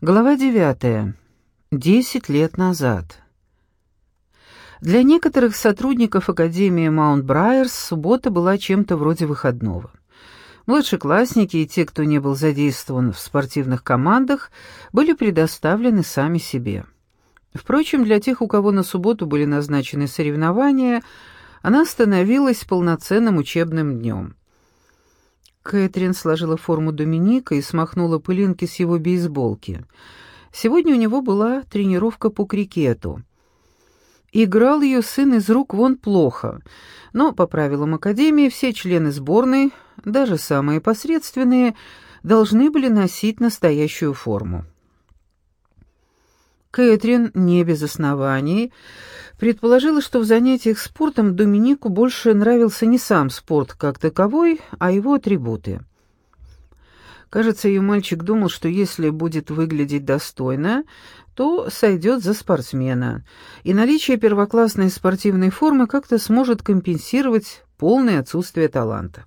Глава девятая. Десять лет назад. Для некоторых сотрудников Академии Маунт-Брайерс суббота была чем-то вроде выходного. Младшеклассники и те, кто не был задействован в спортивных командах, были предоставлены сами себе. Впрочем, для тех, у кого на субботу были назначены соревнования, она становилась полноценным учебным днем. Кэтрин сложила форму Доминика и смахнула пылинки с его бейсболки. Сегодня у него была тренировка по крикету. Играл ее сын из рук вон плохо, но по правилам Академии все члены сборной, даже самые посредственные, должны были носить настоящую форму. Кэтрин, не без оснований, предположила, что в занятиях спортом Доминику больше нравился не сам спорт как таковой, а его атрибуты. Кажется, ее мальчик думал, что если будет выглядеть достойно, то сойдет за спортсмена, и наличие первоклассной спортивной формы как-то сможет компенсировать полное отсутствие таланта.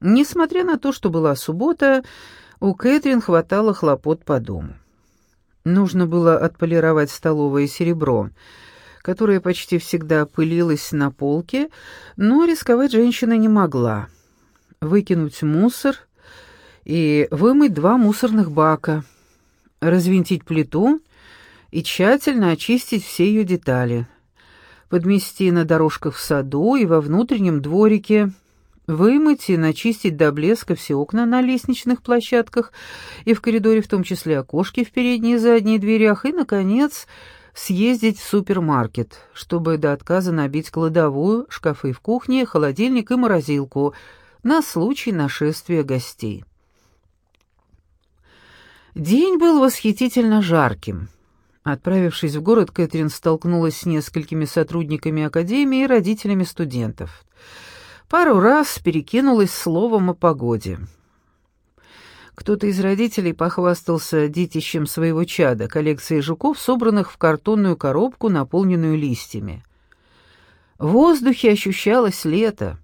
Несмотря на то, что была суббота, у Кэтрин хватало хлопот по дому. Нужно было отполировать столовое серебро, которое почти всегда пылилось на полке, но рисковать женщина не могла. Выкинуть мусор и вымыть два мусорных бака, развинтить плиту и тщательно очистить все ее детали, подмести на дорожках в саду и во внутреннем дворике — Вымыть и начистить до блеска все окна на лестничных площадках и в коридоре, в том числе окошки в передней и задней дверях, и, наконец, съездить в супермаркет, чтобы до отказа набить кладовую, шкафы в кухне, холодильник и морозилку на случай нашествия гостей. День был восхитительно жарким. Отправившись в город, Кэтрин столкнулась с несколькими сотрудниками академии и родителями студентов — пару раз перекинулась словом о погоде. Кто-то из родителей похвастался детищем своего чада, коллекцией жуков, собранных в картонную коробку, наполненную листьями. В воздухе ощущалось лето.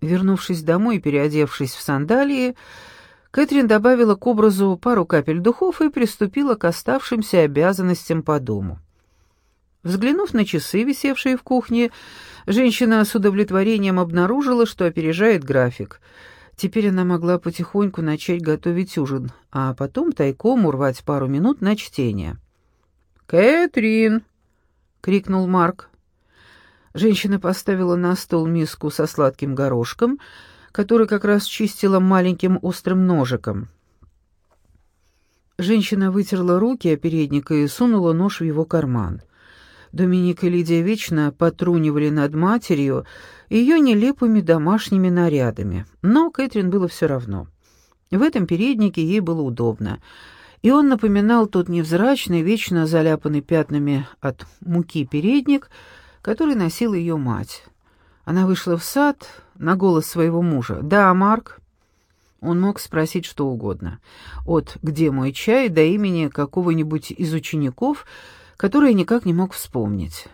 Вернувшись домой и переодевшись в сандалии, Кэтрин добавила к образу пару капель духов и приступила к оставшимся обязанностям по дому. Взглянув на часы, висевшие в кухне, женщина с удовлетворением обнаружила, что опережает график. Теперь она могла потихоньку начать готовить ужин, а потом тайком урвать пару минут на чтение. «Кэтрин!» — крикнул Марк. Женщина поставила на стол миску со сладким горошком, который как раз чистила маленьким острым ножиком. Женщина вытерла руки о передник и сунула нож в его карман. Доминик и Лидия вечно потрунивали над матерью и ее нелепыми домашними нарядами, но Кэтрин было все равно. В этом переднике ей было удобно, и он напоминал тот невзрачный, вечно заляпанный пятнами от муки передник, который носила ее мать. Она вышла в сад на голос своего мужа. «Да, Марк?» Он мог спросить что угодно. От «Где мой чай?» до имени какого-нибудь из учеников — которые никак не мог вспомнить.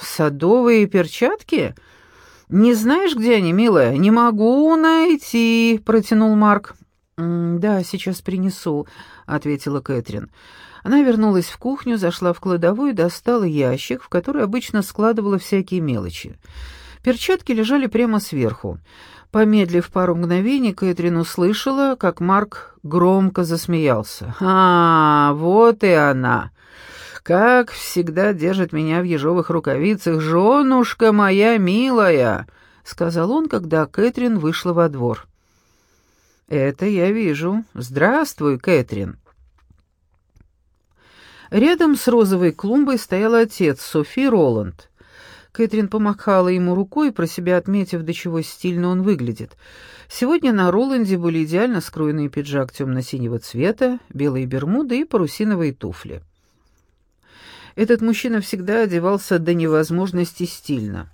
«Садовые перчатки? Не знаешь, где они, милая? Не могу найти», — протянул Марк. «Да, сейчас принесу», — ответила Кэтрин. Она вернулась в кухню, зашла в кладовую достала ящик, в который обычно складывала всякие мелочи. Перчатки лежали прямо сверху. Помедлив пару мгновений, Кэтрин услышала, как Марк громко засмеялся. «А, вот и она!» Как всегда держит меня в ежовых рукавицах, женушка моя милая», — сказал он, когда Кэтрин вышла во двор. «Это я вижу. Здравствуй, Кэтрин». Рядом с розовой клумбой стоял отец, Софи Роланд. Кэтрин помахала ему рукой, про себя отметив, до чего стильно он выглядит. Сегодня на Роланде были идеально скроенный пиджак темно-синего цвета, белые бермуды и парусиновые туфли. Этот мужчина всегда одевался до невозможности стильно.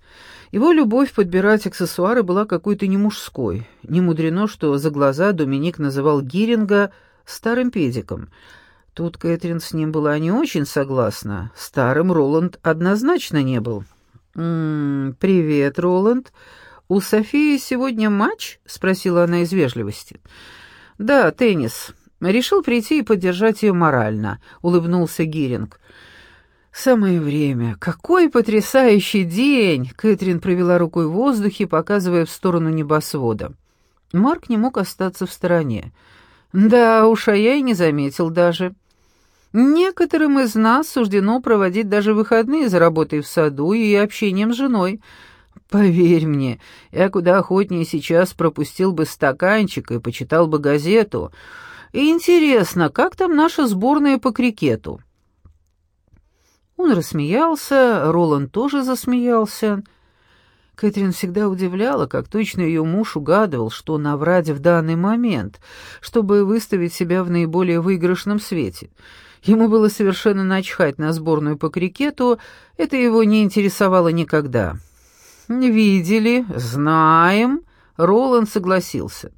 Его любовь подбирать аксессуары была какой-то не мужской. Не мудрено, что за глаза Доминик называл Гиринга старым педиком. Тут Кэтрин с ним была не очень согласна. Старым Роланд однозначно не был. «М -м, «Привет, Роланд. У Софии сегодня матч?» — спросила она из вежливости. «Да, теннис. Решил прийти и поддержать ее морально, улыбнулся Гиринг. «Самое время. Какой потрясающий день!» Кэтрин провела рукой в воздухе, показывая в сторону небосвода. Марк не мог остаться в стороне. «Да уж, а я и не заметил даже. Некоторым из нас суждено проводить даже выходные за работой в саду и общением с женой. Поверь мне, я куда охотнее сейчас пропустил бы стаканчик и почитал бы газету. И интересно, как там наша сборная по крикету?» Он рассмеялся, Роланд тоже засмеялся. Кэтрин всегда удивляла, как точно ее муж угадывал, что наврать в данный момент, чтобы выставить себя в наиболее выигрышном свете. Ему было совершенно начхать на сборную по крикету, это его не интересовало никогда. «Видели, знаем», — Роланд согласился.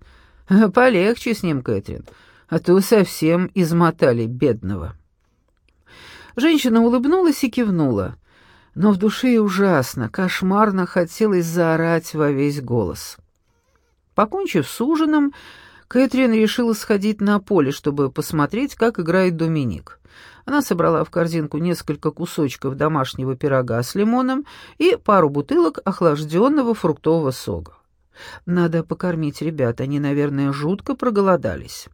«Полегче с ним, Кэтрин, а то совсем измотали бедного». Женщина улыбнулась и кивнула. Но в душе ужасно, кошмарно хотелось заорать во весь голос. Покончив с ужином, Кэтрин решила сходить на поле, чтобы посмотреть, как играет Доминик. Она собрала в корзинку несколько кусочков домашнего пирога с лимоном и пару бутылок охлажденного фруктового сока. Надо покормить ребят, они, наверное, жутко проголодались.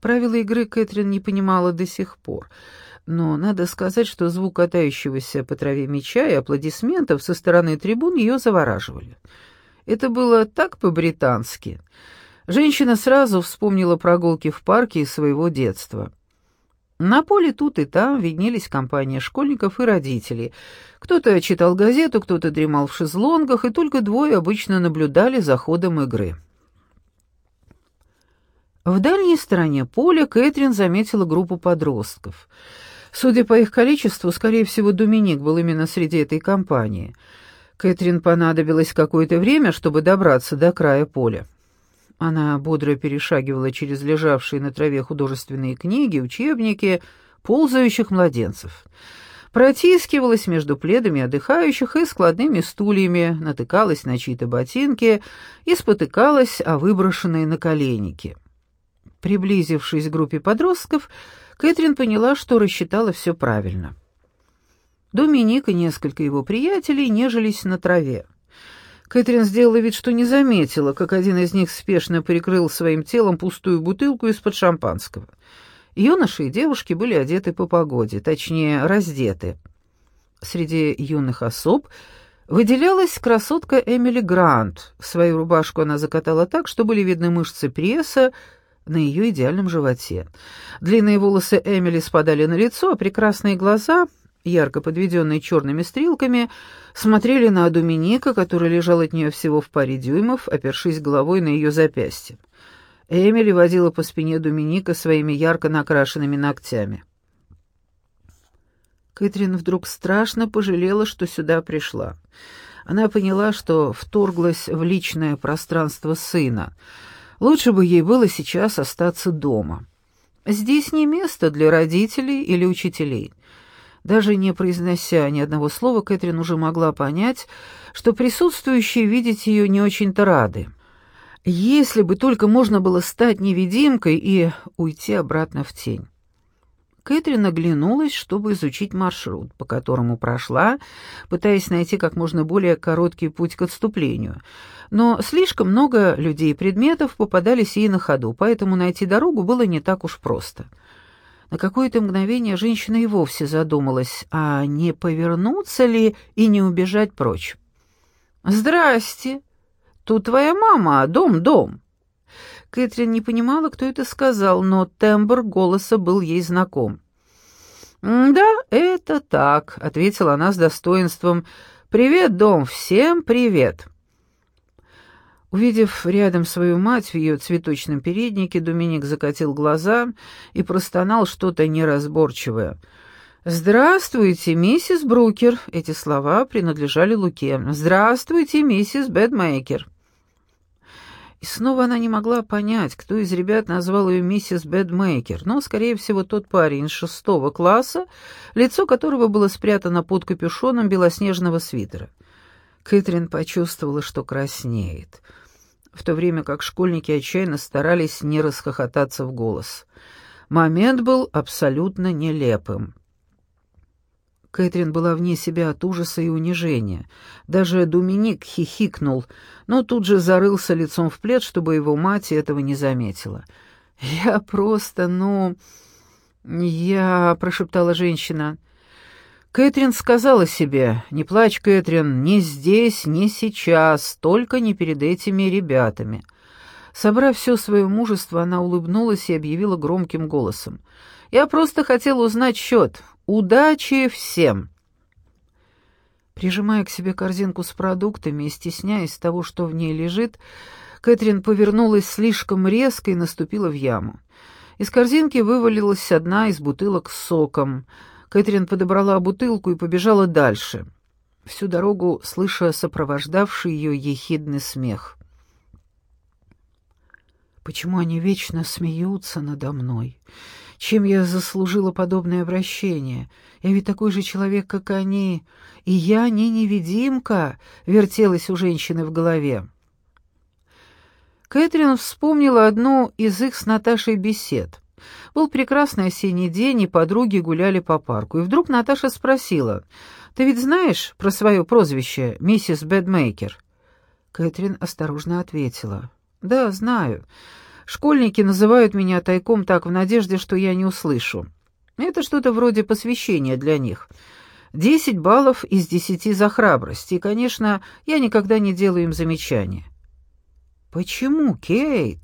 Правила игры Кэтрин не понимала до сих пор — но надо сказать, что звук катающегося по траве меча и аплодисментов со стороны трибун ее завораживали. Это было так по-британски. Женщина сразу вспомнила прогулки в парке из своего детства. На поле тут и там виднелись компания школьников и родителей. Кто-то читал газету, кто-то дремал в шезлонгах, и только двое обычно наблюдали за ходом игры. В дальней стороне поля Кэтрин заметила группу подростков — Судя по их количеству, скорее всего, Доминик был именно среди этой компании. Кэтрин понадобилось какое-то время, чтобы добраться до края поля. Она бодро перешагивала через лежавшие на траве художественные книги, учебники, ползающих младенцев. Протискивалась между пледами отдыхающих и складными стульями, натыкалась на чьи-то ботинки и спотыкалась о выброшенные наколенники. Приблизившись к группе подростков, Кэтрин поняла, что рассчитала все правильно. Доминик и несколько его приятелей нежились на траве. Кэтрин сделала вид, что не заметила, как один из них спешно прикрыл своим телом пустую бутылку из-под шампанского. Юноши и девушки были одеты по погоде, точнее, раздеты. Среди юных особ выделялась красотка Эмили Грант. Свою рубашку она закатала так, что были видны мышцы пресса, на ее идеальном животе. Длинные волосы Эмили спадали на лицо, а прекрасные глаза, ярко подведенные черными стрелками, смотрели на Доминика, который лежал от нее всего в паре дюймов, опершись головой на ее запястье. Эмили водила по спине Доминика своими ярко накрашенными ногтями. Кэтрин вдруг страшно пожалела, что сюда пришла. Она поняла, что вторглась в личное пространство сына — Лучше бы ей было сейчас остаться дома. Здесь не место для родителей или учителей. Даже не произнося ни одного слова, Кэтрин уже могла понять, что присутствующие видеть ее не очень-то рады. Если бы только можно было стать невидимкой и уйти обратно в тень. Кэтрин оглянулась, чтобы изучить маршрут, по которому прошла, пытаясь найти как можно более короткий путь к отступлению. Но слишком много людей и предметов попадались ей на ходу, поэтому найти дорогу было не так уж просто. На какое-то мгновение женщина и вовсе задумалась, а не повернуться ли и не убежать прочь. «Здрасте! Тут твоя мама, дом-дом!» Кэтрин не понимала, кто это сказал, но тембр голоса был ей знаком. «Да, это так», — ответила она с достоинством. «Привет, дом, всем привет». Увидев рядом свою мать в ее цветочном переднике, Доминик закатил глаза и простонал что-то неразборчивое. «Здравствуйте, миссис Брукер!» Эти слова принадлежали Луке. «Здравствуйте, миссис Бэдмейкер!» И снова она не могла понять, кто из ребят назвал ее миссис Бэдмейкер, но, скорее всего, тот парень шестого класса, лицо которого было спрятано под капюшоном белоснежного свитера. Кэтрин почувствовала, что краснеет. в то время как школьники отчаянно старались не расхохотаться в голос. Момент был абсолютно нелепым. Кэтрин была вне себя от ужаса и унижения. Даже Доминик хихикнул, но тут же зарылся лицом в плед, чтобы его мать этого не заметила. «Я просто, ну...» «Я...» — прошептала женщина. Кэтрин сказала себе, «Не плачь, Кэтрин, ни здесь, ни сейчас, только не перед этими ребятами». Собрав все свое мужество, она улыбнулась и объявила громким голосом. «Я просто хотела узнать счет. Удачи всем!» Прижимая к себе корзинку с продуктами и стесняясь того, что в ней лежит, Кэтрин повернулась слишком резко и наступила в яму. Из корзинки вывалилась одна из бутылок с соком. Кэтрин подобрала бутылку и побежала дальше, всю дорогу слыша сопровождавший ее ехидный смех. «Почему они вечно смеются надо мной?» Чем я заслужила подобное обращение? Я ведь такой же человек, как они. И я не невидимка, вертелась у женщины в голове. Кэтрин вспомнила одну из их с Наташей бесед. Был прекрасный осенний день, и подруги гуляли по парку. И вдруг Наташа спросила, «Ты ведь знаешь про свое прозвище, миссис Бэдмейкер?» Кэтрин осторожно ответила, «Да, знаю. Школьники называют меня тайком так в надежде, что я не услышу. Это что-то вроде посвящения для них. Десять баллов из десяти за храбрость, и, конечно, я никогда не делаю им замечания. «Почему, Кейт?»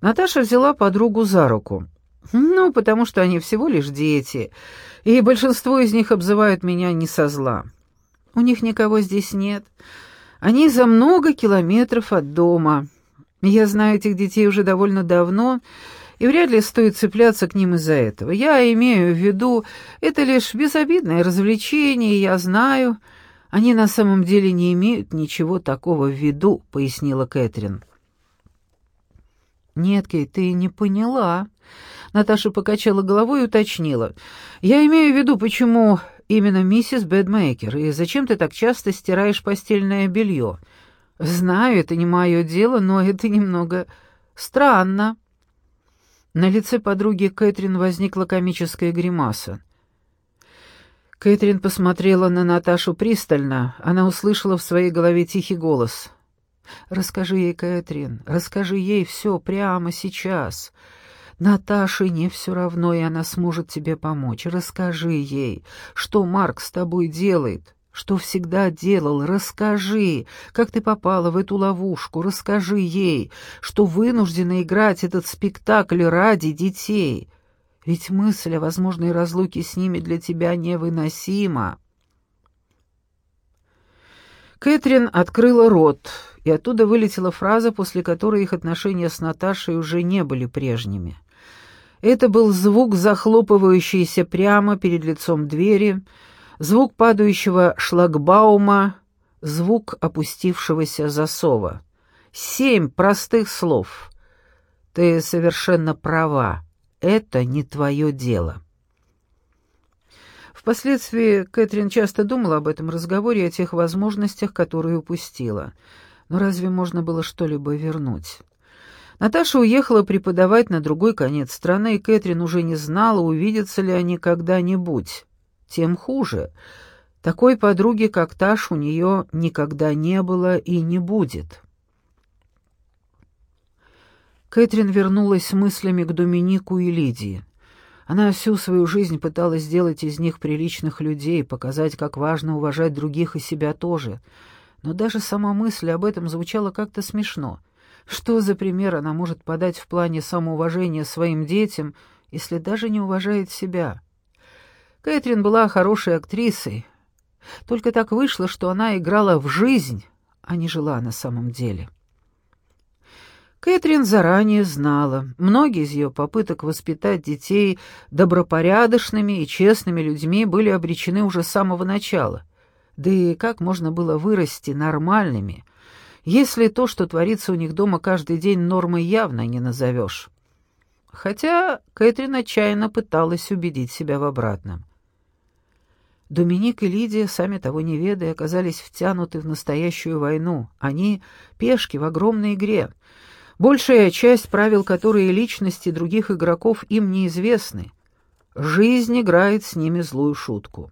Наташа взяла подругу за руку. «Ну, потому что они всего лишь дети, и большинство из них обзывают меня не со зла. У них никого здесь нет. Они за много километров от дома». Я знаю этих детей уже довольно давно, и вряд ли стоит цепляться к ним из-за этого. Я имею в виду, это лишь безобидное развлечение, я знаю. Они на самом деле не имеют ничего такого в виду», — пояснила Кэтрин. «Нет, Кей, ты не поняла». Наташа покачала головой и уточнила. «Я имею в виду, почему именно миссис Бэдмейкер, и зачем ты так часто стираешь постельное белье?» «Знаю, это не мое дело, но это немного странно». На лице подруги Кэтрин возникла комическая гримаса. Кэтрин посмотрела на Наташу пристально. Она услышала в своей голове тихий голос. «Расскажи ей, Кэтрин, расскажи ей все прямо сейчас. Наташе не все равно, и она сможет тебе помочь. Расскажи ей, что Марк с тобой делает». Что всегда делал? Расскажи, как ты попала в эту ловушку. Расскажи ей, что вынуждена играть этот спектакль ради детей. Ведь мысль о возможной разлуке с ними для тебя невыносима. Кэтрин открыла рот, и оттуда вылетела фраза, после которой их отношения с Наташей уже не были прежними. Это был звук, захлопывающийся прямо перед лицом двери, звук падающего шлагбаума, звук опустившегося засова. Семь простых слов. Ты совершенно права. Это не твое дело. Впоследствии Кэтрин часто думала об этом разговоре и о тех возможностях, которые упустила. Но разве можно было что-либо вернуть? Наташа уехала преподавать на другой конец страны, и Кэтрин уже не знала, увидятся ли они когда-нибудь тем хуже. Такой подруги, как Таш, у нее никогда не было и не будет. Кэтрин вернулась мыслями к Доминику и Лидии. Она всю свою жизнь пыталась сделать из них приличных людей, показать, как важно уважать других и себя тоже. Но даже сама мысль об этом звучала как-то смешно. Что за пример она может подать в плане самоуважения своим детям, если даже не уважает себя? Кэтрин была хорошей актрисой. Только так вышло, что она играла в жизнь, а не жила на самом деле. Кэтрин заранее знала, многие из ее попыток воспитать детей добропорядочными и честными людьми были обречены уже с самого начала. Да и как можно было вырасти нормальными, если то, что творится у них дома каждый день, нормой явно не назовешь? Хотя Кэтрин отчаянно пыталась убедить себя в обратном. Доминик и Лидия, сами того не ведая, оказались втянуты в настоящую войну. Они — пешки в огромной игре. Большая часть правил которой и личности других игроков им неизвестны. Жизнь играет с ними злую шутку.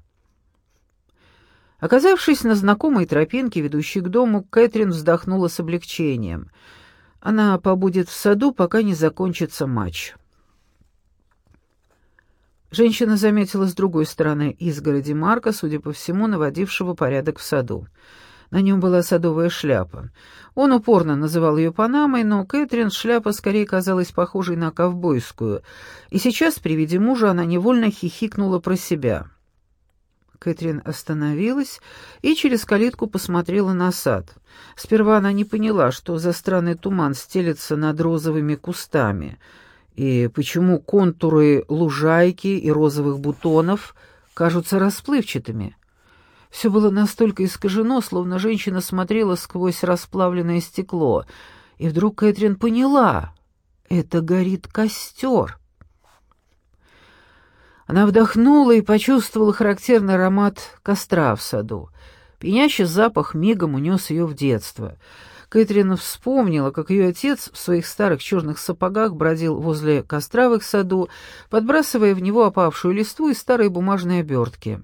Оказавшись на знакомой тропинке, ведущей к дому, Кэтрин вздохнула с облегчением. Она побудет в саду, пока не закончится матч. Женщина заметила с другой стороны изгороди Марка, судя по всему, наводившего порядок в саду. На нем была садовая шляпа. Он упорно называл ее Панамой, но Кэтрин шляпа скорее казалась похожей на ковбойскую, и сейчас при виде мужа она невольно хихикнула про себя. Кэтрин остановилась и через калитку посмотрела на сад. Сперва она не поняла, что за странный туман стелется над розовыми кустами — и почему контуры лужайки и розовых бутонов кажутся расплывчатыми. Все было настолько искажено, словно женщина смотрела сквозь расплавленное стекло, и вдруг Кэтрин поняла — это горит костер. Она вдохнула и почувствовала характерный аромат костра в саду. Пьянящий запах мигом унес ее в детство — Кэтрин вспомнила, как ее отец в своих старых черных сапогах бродил возле костра в их саду, подбрасывая в него опавшую листву и старые бумажные обертки.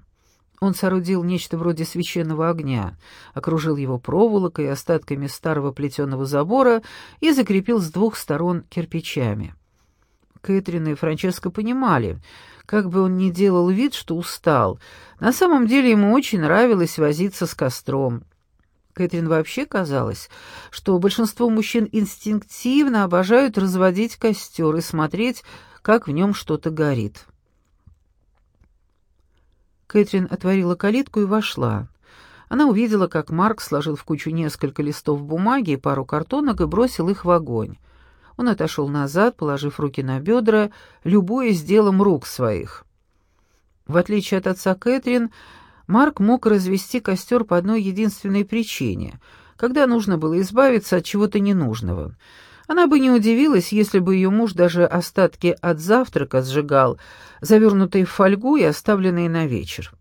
Он соорудил нечто вроде священного огня, окружил его проволокой и остатками старого плетеного забора и закрепил с двух сторон кирпичами. Кэтрин и Франческо понимали, как бы он ни делал вид, что устал, на самом деле ему очень нравилось возиться с костром. Кэтрин вообще казалось, что большинство мужчин инстинктивно обожают разводить костер и смотреть, как в нем что-то горит. Кэтрин отворила калитку и вошла. Она увидела, как Марк сложил в кучу несколько листов бумаги и пару картонок и бросил их в огонь. Он отошел назад, положив руки на бедра, любуясь делом рук своих. В отличие от отца Кэтрин, Марк мог развести костер по одной единственной причине, когда нужно было избавиться от чего-то ненужного. Она бы не удивилась, если бы ее муж даже остатки от завтрака сжигал, завернутые в фольгу и оставленные на вечер.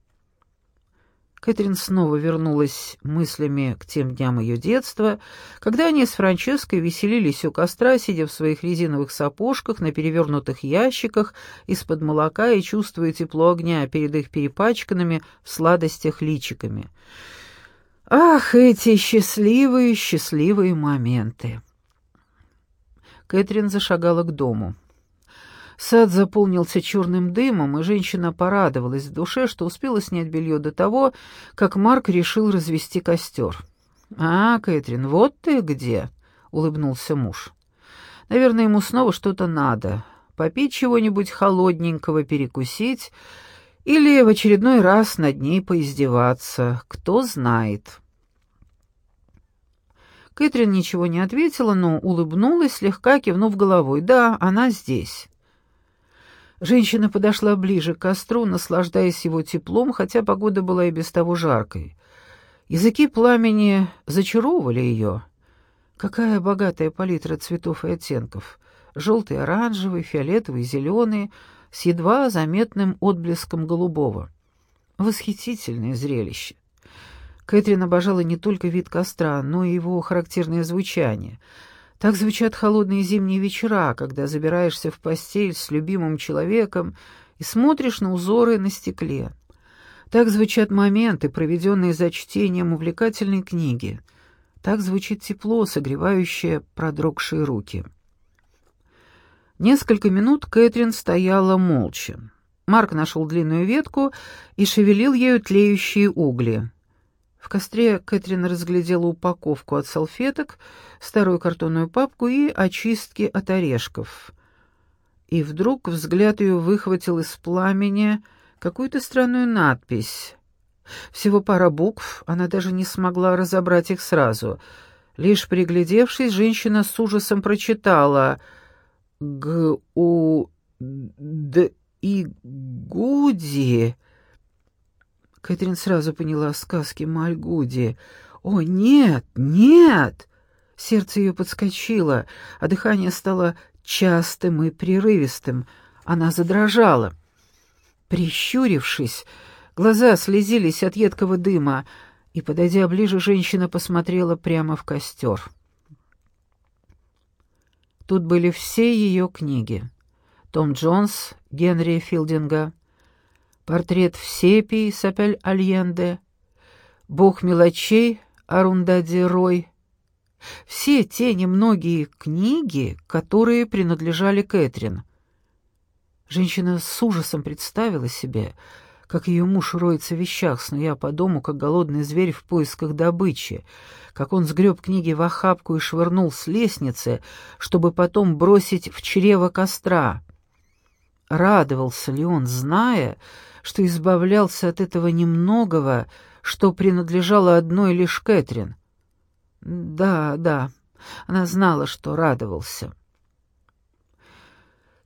Кэтрин снова вернулась мыслями к тем дням ее детства, когда они с Франческой веселились у костра, сидя в своих резиновых сапожках на перевернутых ящиках из-под молока и чувствуя тепло огня перед их перепачканными в сладостях личиками. Ах, эти счастливые, счастливые моменты! Кэтрин зашагала к дому. Сад заполнился черным дымом, и женщина порадовалась в душе, что успела снять белье до того, как Марк решил развести костер. «А, Кэтрин, вот ты где!» — улыбнулся муж. «Наверное, ему снова что-то надо. Попить чего-нибудь холодненького, перекусить или в очередной раз над ней поиздеваться. Кто знает». Кэтрин ничего не ответила, но улыбнулась, слегка кивнув головой. «Да, она здесь». Женщина подошла ближе к костру, наслаждаясь его теплом, хотя погода была и без того жаркой. Языки пламени зачаровывали ее. Какая богатая палитра цветов и оттенков. Желтый, оранжевый, фиолетовый, зеленый, с едва заметным отблеском голубого. Восхитительное зрелище. Кэтрин обожала не только вид костра, но и его характерное звучание — так звучат холодные зимние вечера, когда забираешься в постель с любимым человеком и смотришь на узоры на стекле. Так звучат моменты, проведенные за чтением увлекательной книги. Так звучит тепло, согревающее продрогшие руки. Несколько минут Кэтрин стояла молча. Марк нашел длинную ветку и шевелил ею тлеющие угли. В костре Кэтрин разглядела упаковку от салфеток, старую картонную папку и очистки от орешков. И вдруг взгляд ее выхватил из пламени какую-то странную надпись. Всего пара букв, она даже не смогла разобрать их сразу. Лишь приглядевшись, женщина с ужасом прочитала «Г-у-д-и-гуди». Кэтрин сразу поняла сказки Мальгуди. «О, нет, нет!» Сердце ее подскочило, а дыхание стало частым и прерывистым. Она задрожала. Прищурившись, Глаза слезились от едкого дыма, и, подойдя ближе, женщина посмотрела прямо в костер. Тут были все ее книги. Том Джонс, Генри Филдинга, портрет в сепии Сапель Альенде, Бог мелочей Арундади Рой. Все те немногие книги, которые принадлежали Кэтрин. Женщина с ужасом представила себе, как ее муж роется в вещах, снуя по дому, как голодный зверь в поисках добычи, как он сгреб книги в охапку и швырнул с лестницы, чтобы потом бросить в чрево костра. Радовался ли он, зная, что избавлялся от этого немногого, что принадлежало одной лишь Кэтрин? Да, да, она знала, что радовался.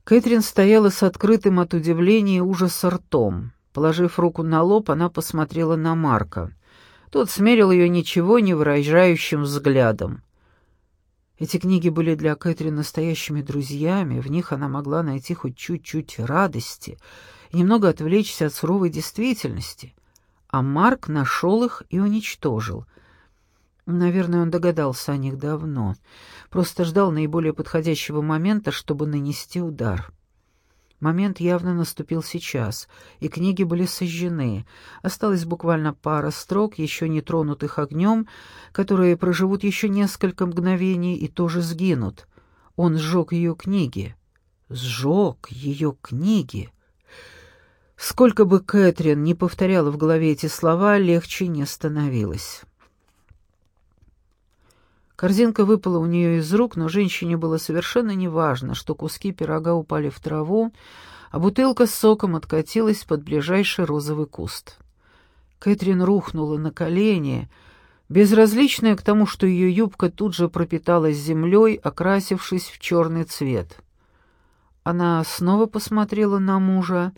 Кэтрин стояла с открытым от удивления и ужаса ртом. Положив руку на лоб, она посмотрела на Марка. Тот смерил ее ничего не выражающим взглядом. Эти книги были для Кэтрин настоящими друзьями, в них она могла найти хоть чуть-чуть радости немного отвлечься от суровой действительности. А Марк нашел их и уничтожил. Наверное, он догадался о них давно, просто ждал наиболее подходящего момента, чтобы нанести удар. Момент явно наступил сейчас, и книги были сожжены. Осталась буквально пара строк, еще не тронутых огнем, которые проживут еще несколько мгновений и тоже сгинут. Он сжег ее книги. Сжег ее книги. Сколько бы Кэтрин не повторяла в голове эти слова, легче не становилось. Корзинка выпала у нее из рук, но женщине было совершенно неважно, что куски пирога упали в траву, а бутылка с соком откатилась под ближайший розовый куст. Кэтрин рухнула на колени, безразличная к тому, что ее юбка тут же пропиталась землей, окрасившись в черный цвет. Она снова посмотрела на мужа,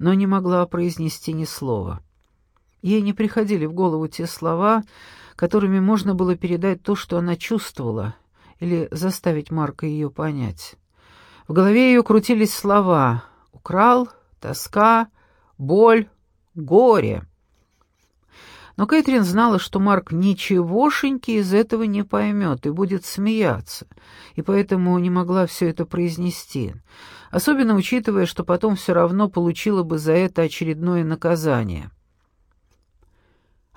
но не могла произнести ни слова. Ей не приходили в голову те слова, которыми можно было передать то, что она чувствовала, или заставить Марка ее понять. В голове ее крутились слова «украл», «тоска», «боль», «горе». Но Кэтрин знала, что Марк ничегошеньки из этого не поймет и будет смеяться, и поэтому не могла все это произнести, особенно учитывая, что потом все равно получила бы за это очередное наказание.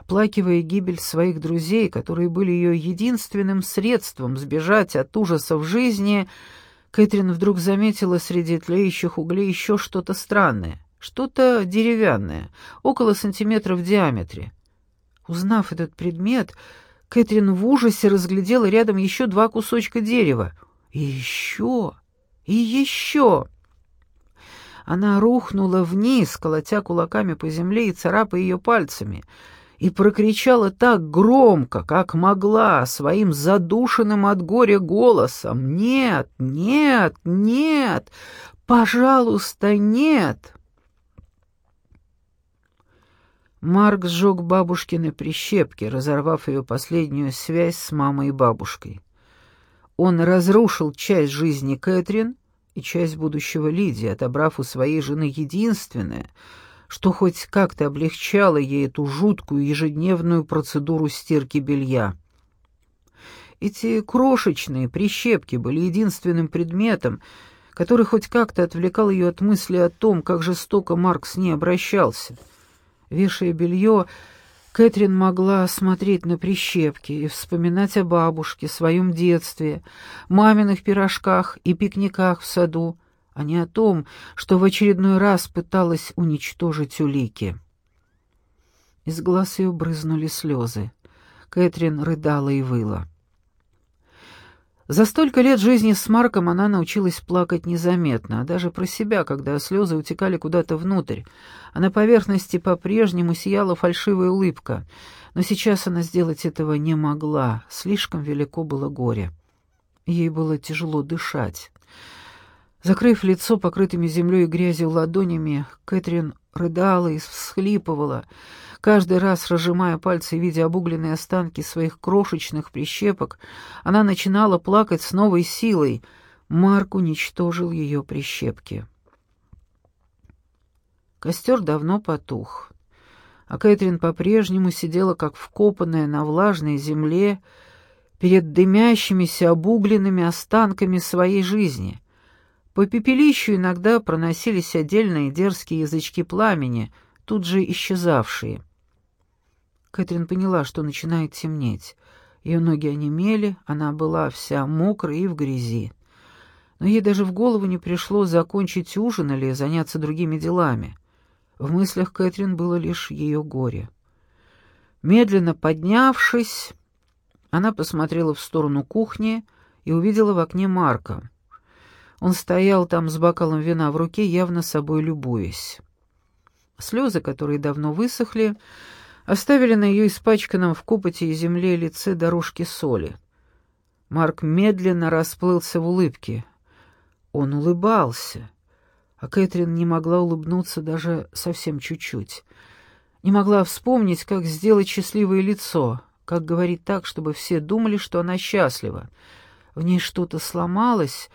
Оплакивая гибель своих друзей, которые были ее единственным средством сбежать от ужасов жизни, Кэтрин вдруг заметила среди тлеющих углей еще что-то странное, что-то деревянное, около сантиметра в диаметре. Узнав этот предмет, Кэтрин в ужасе разглядела рядом еще два кусочка дерева. И еще, и еще. Она рухнула вниз, колотя кулаками по земле и царапая ее пальцами — и прокричала так громко, как могла, своим задушенным от горя голосом «Нет, нет, нет! Пожалуйста, нет!» Марк сжег бабушкины прищепки, разорвав ее последнюю связь с мамой и бабушкой. Он разрушил часть жизни Кэтрин и часть будущего Лидии, отобрав у своей жены единственное — что хоть как-то облегчало ей эту жуткую ежедневную процедуру стирки белья. Эти крошечные прищепки были единственным предметом, который хоть как-то отвлекал ее от мысли о том, как жестоко Марк с ней обращался. Вешая белье, Кэтрин могла смотреть на прищепки и вспоминать о бабушке, своем детстве, маминых пирожках и пикниках в саду, а не о том, что в очередной раз пыталась уничтожить улики. Из глаз ее брызнули слезы. Кэтрин рыдала и выла. За столько лет жизни с Марком она научилась плакать незаметно, а даже про себя, когда слезы утекали куда-то внутрь, а на поверхности по-прежнему сияла фальшивая улыбка. Но сейчас она сделать этого не могла, слишком велико было горе. Ей было тяжело дышать. Закрыв лицо покрытыми землей и грязью ладонями, Кэтрин рыдала и всхлипывала, каждый раз разжимая пальцы и видя обугленные останки своих крошечных прищепок, она начинала плакать с новой силой. Марк уничтожил ее прищепки. Костер давно потух. а Кэтрин по-прежнему сидела как вкопанная на влажной земле перед дымящимися обугленными останками своей жизни. По пепелищу иногда проносились отдельные дерзкие язычки пламени, тут же исчезавшие. Кэтрин поняла, что начинает темнеть. Ее ноги онемели, она была вся мокрая и в грязи. Но ей даже в голову не пришло закончить ужин или заняться другими делами. В мыслях Кэтрин было лишь ее горе. Медленно поднявшись, она посмотрела в сторону кухни и увидела в окне Марка. Он стоял там с бокалом вина в руке, явно собой любуясь. Слезы, которые давно высохли, оставили на ее испачканном в копоти и земле лице дорожки соли. Марк медленно расплылся в улыбке. Он улыбался, а Кэтрин не могла улыбнуться даже совсем чуть-чуть. Не могла вспомнить, как сделать счастливое лицо, как говорить так, чтобы все думали, что она счастлива. В ней что-то сломалось,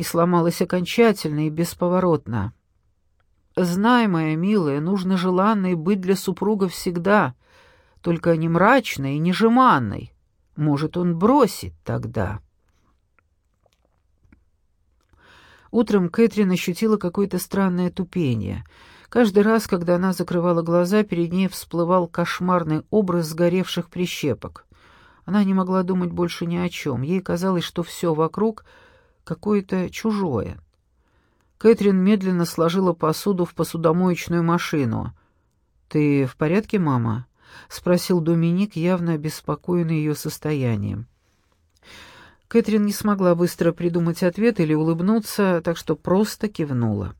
и сломалось окончательно и бесповоротно. Знай, моя милая, нужно желанной быть для супруга всегда, только не мрачной и не жеманной. Может, он бросит тогда. Утром Кэтрин ощутила какое-то странное тупение. Каждый раз, когда она закрывала глаза, перед ней всплывал кошмарный образ сгоревших прищепок. Она не могла думать больше ни о чем. Ей казалось, что все вокруг какое-то чужое. Кэтрин медленно сложила посуду в посудомоечную машину. «Ты в порядке, мама?» — спросил Доминик, явно обеспокоенный ее состоянием. Кэтрин не смогла быстро придумать ответ или улыбнуться, так что просто кивнула.